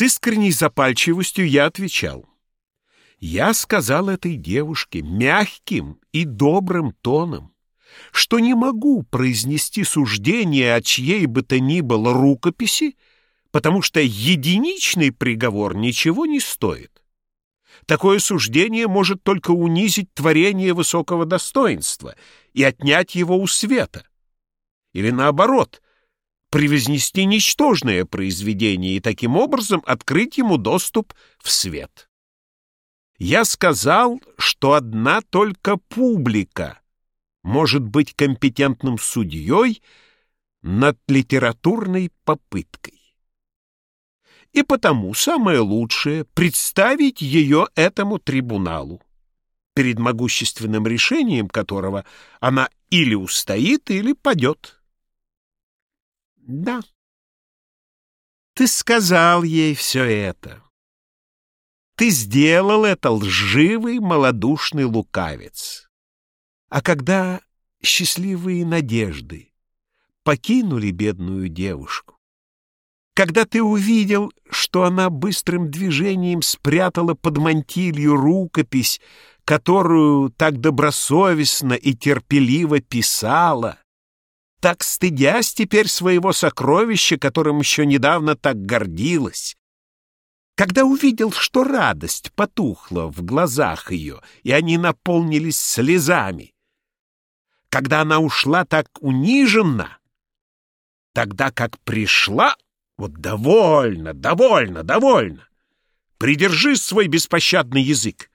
С искренней запальчивостью я отвечал. Я сказал этой девушке мягким и добрым тоном, что не могу произнести суждение о чьей бы то ни было рукописи, потому что единичный приговор ничего не стоит. Такое суждение может только унизить творение высокого достоинства и отнять его у света. Или наоборот, превознести ничтожное произведение и таким образом открыть ему доступ в свет. Я сказал, что одна только публика может быть компетентным судьей над литературной попыткой. И потому самое лучшее — представить ее этому трибуналу, перед могущественным решением которого она или устоит, или падет. Да. Ты сказал ей все это. Ты сделал это, лживый, малодушный лукавец. А когда счастливые надежды покинули бедную девушку, когда ты увидел, что она быстрым движением спрятала под мантилью рукопись, которую так добросовестно и терпеливо писала, так стыдясь теперь своего сокровища, которым еще недавно так гордилась. Когда увидел, что радость потухла в глазах ее, и они наполнились слезами, когда она ушла так униженно, тогда как пришла, вот довольно, довольно, довольно, придержи свой беспощадный язык.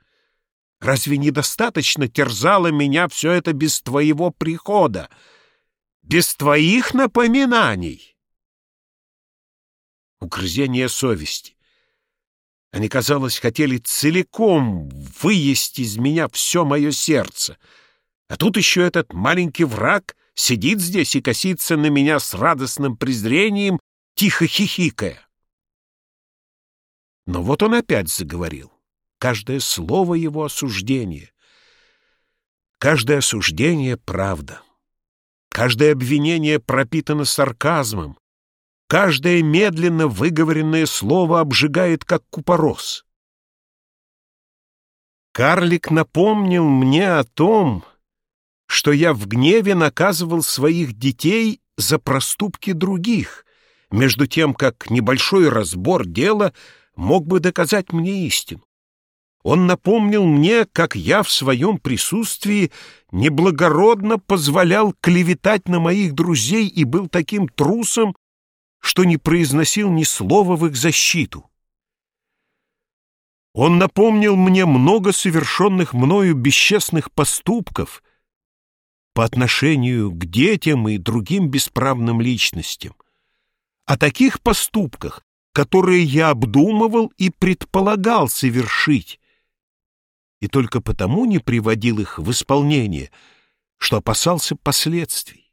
Разве недостаточно терзало меня все это без твоего прихода, без твоих напоминаний. Угрызение совести. Они, казалось, хотели целиком выесть из меня все мое сердце. А тут еще этот маленький враг сидит здесь и косится на меня с радостным презрением, тихо хихикая. Но вот он опять заговорил. Каждое слово его осуждение. Каждое осуждение — правда. Каждое обвинение пропитано сарказмом. Каждое медленно выговоренное слово обжигает, как купорос. Карлик напомнил мне о том, что я в гневе наказывал своих детей за проступки других, между тем, как небольшой разбор дела мог бы доказать мне истину. Он напомнил мне, как я в своем присутствии неблагородно позволял клеветать на моих друзей и был таким трусом, что не произносил ни слова в их защиту. Он напомнил мне много совершенных мною бесчестных поступков по отношению к детям и другим бесправным личностям, о таких поступках, которые я обдумывал и предполагал совершить, и только потому не приводил их в исполнение, что опасался последствий.